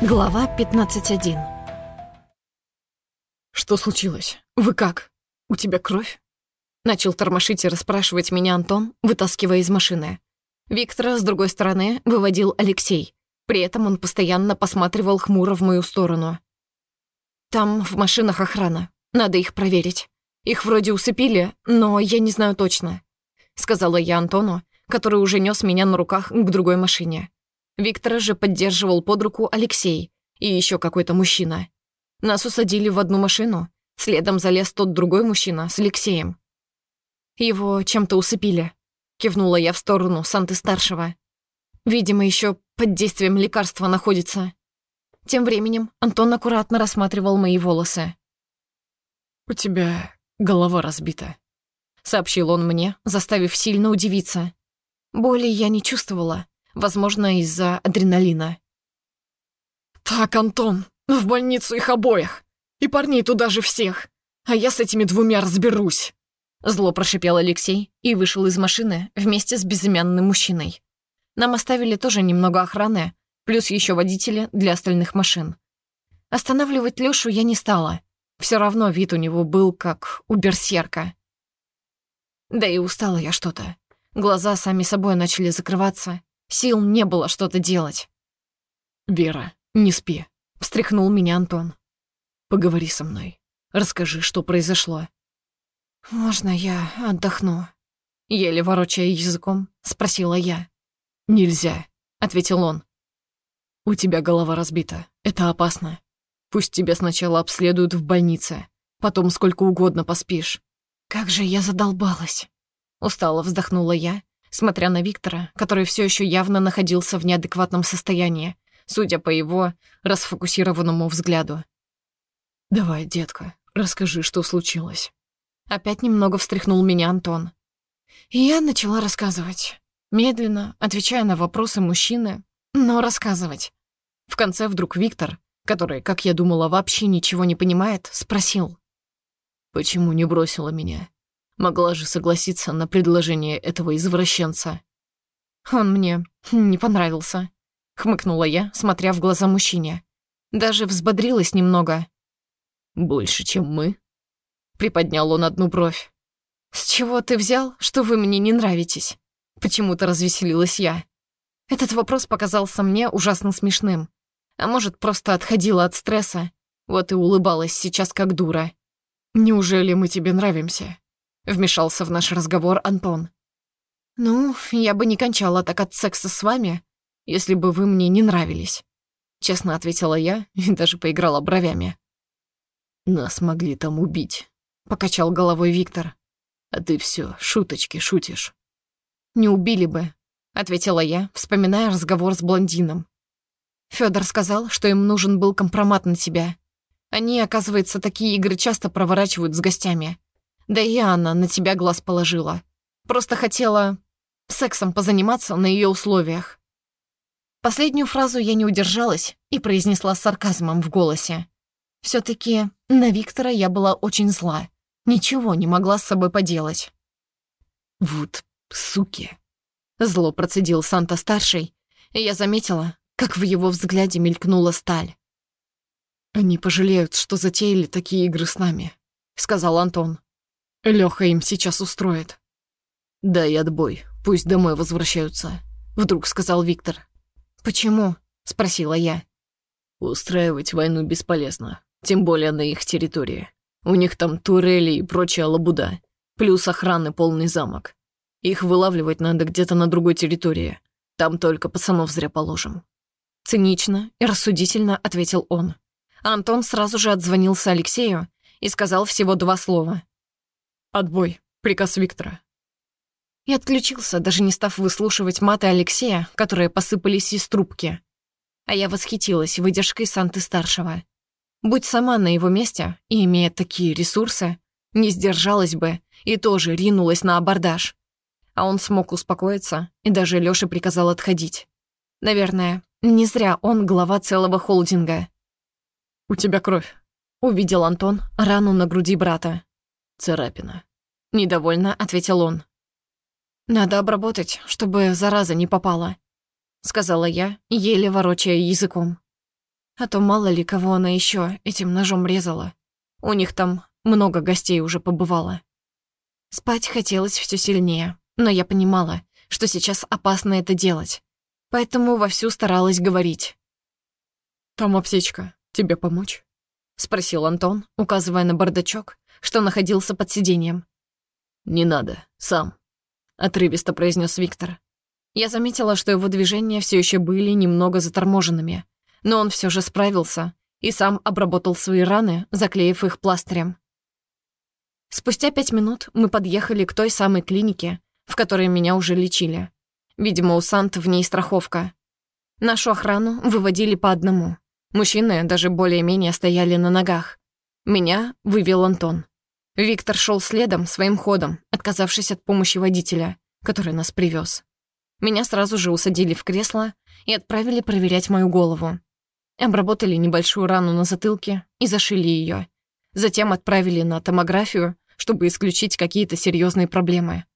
Глава 15.1 «Что случилось? Вы как? У тебя кровь?» Начал тормошить и расспрашивать меня Антон, вытаскивая из машины. Виктора, с другой стороны, выводил Алексей. При этом он постоянно посматривал хмуро в мою сторону. «Там в машинах охрана. Надо их проверить. Их вроде усыпили, но я не знаю точно», — сказала я Антону, который уже нес меня на руках к другой машине. Виктора же поддерживал под руку Алексей и еще какой-то мужчина. Нас усадили в одну машину, следом залез тот другой мужчина с Алексеем. «Его чем-то усыпили», — кивнула я в сторону Санты-старшего. «Видимо, еще под действием лекарства находится». Тем временем Антон аккуратно рассматривал мои волосы. «У тебя голова разбита», — сообщил он мне, заставив сильно удивиться. Боли я не чувствовала, возможно, из-за адреналина. «Так, Антон, в больницу их обоих, и парней туда же всех, а я с этими двумя разберусь!» Зло прошипел Алексей и вышел из машины вместе с безымянным мужчиной. Нам оставили тоже немного охраны, плюс еще водители для остальных машин. Останавливать Лёшу я не стала. Все равно вид у него был как у берсерка. Да и устала я что-то. Глаза сами собой начали закрываться. Сил не было что-то делать. «Вера, не спи», — встряхнул меня Антон. «Поговори со мной. Расскажи, что произошло». «Можно я отдохну?» Еле ворочая языком, спросила я. «Нельзя», — ответил он. «У тебя голова разбита. Это опасно. Пусть тебя сначала обследуют в больнице, потом сколько угодно поспишь». «Как же я задолбалась!» Устало вздохнула я, смотря на Виктора, который все еще явно находился в неадекватном состоянии, судя по его расфокусированному взгляду. «Давай, детка, расскажи, что случилось». Опять немного встряхнул меня Антон. И я начала рассказывать. Медленно, отвечая на вопросы мужчины, но рассказывать. В конце вдруг Виктор, который, как я думала, вообще ничего не понимает, спросил. «Почему не бросила меня? Могла же согласиться на предложение этого извращенца». «Он мне не понравился», — хмыкнула я, смотря в глаза мужчине. Даже взбодрилась немного. «Больше, чем мы?» Приподнял он одну бровь. «С чего ты взял, что вы мне не нравитесь?» Почему-то развеселилась я. Этот вопрос показался мне ужасно смешным. А может, просто отходила от стресса. Вот и улыбалась сейчас как дура. «Неужели мы тебе нравимся?» Вмешался в наш разговор Антон. «Ну, я бы не кончала так от секса с вами, если бы вы мне не нравились», — честно ответила я и даже поиграла бровями. «Нас могли там убить», — покачал головой Виктор. «А ты все шуточки шутишь». «Не убили бы», — ответила я, вспоминая разговор с блондином. Федор сказал, что им нужен был компромат на тебя. Они, оказывается, такие игры часто проворачивают с гостями. Да и Анна на тебя глаз положила. Просто хотела сексом позаниматься на ее условиях. Последнюю фразу я не удержалась и произнесла с сарказмом в голосе. все таки на Виктора я была очень зла. Ничего не могла с собой поделать. «Вот суки!» — зло процедил Санта-старший, и я заметила, как в его взгляде мелькнула сталь. «Они пожалеют, что затеяли такие игры с нами», — сказал Антон. Лёха им сейчас устроит. «Дай отбой, пусть домой возвращаются», — вдруг сказал Виктор. «Почему?» — спросила я. «Устраивать войну бесполезно, тем более на их территории. У них там турели и прочая лабуда, плюс охраны полный замок. Их вылавливать надо где-то на другой территории. Там только пацанов зря положим». Цинично и рассудительно ответил он. Антон сразу же отзвонился Алексею и сказал всего два слова. «Отбой. Приказ Виктора». И отключился, даже не став выслушивать маты Алексея, которые посыпались из трубки. А я восхитилась выдержкой Санты-старшего. Будь сама на его месте и имея такие ресурсы, не сдержалась бы и тоже ринулась на абордаж. А он смог успокоиться, и даже Лёше приказал отходить. Наверное, не зря он глава целого холдинга. «У тебя кровь», — увидел Антон рану на груди брата. «Царапина», — недовольно ответил он. «Надо обработать, чтобы зараза не попала», — сказала я, еле ворочая языком. А то мало ли кого она еще этим ножом резала. У них там много гостей уже побывало. Спать хотелось все сильнее, но я понимала, что сейчас опасно это делать. Поэтому вовсю старалась говорить. «Там аптечка. Тебе помочь?» — спросил Антон, указывая на бардачок, что находился под сиденьем. «Не надо, сам», — отрывисто произнес Виктор. Я заметила, что его движения все еще были немного заторможенными, но он все же справился и сам обработал свои раны, заклеив их пластырем. Спустя пять минут мы подъехали к той самой клинике, в которой меня уже лечили. Видимо, у Сант в ней страховка. Нашу охрану выводили по одному. Мужчины даже более-менее стояли на ногах. Меня вывел Антон. Виктор шел следом своим ходом, отказавшись от помощи водителя, который нас привез. Меня сразу же усадили в кресло и отправили проверять мою голову. Обработали небольшую рану на затылке и зашили ее. Затем отправили на томографию, чтобы исключить какие-то серьезные проблемы.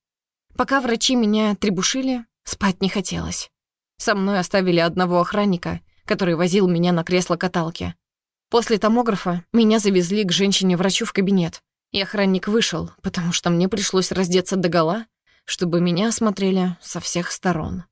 Пока врачи меня требушили, спать не хотелось. Со мной оставили одного охранника, который возил меня на кресло-каталке. После томографа меня завезли к женщине-врачу в кабинет, и охранник вышел, потому что мне пришлось раздеться догола, чтобы меня осмотрели со всех сторон.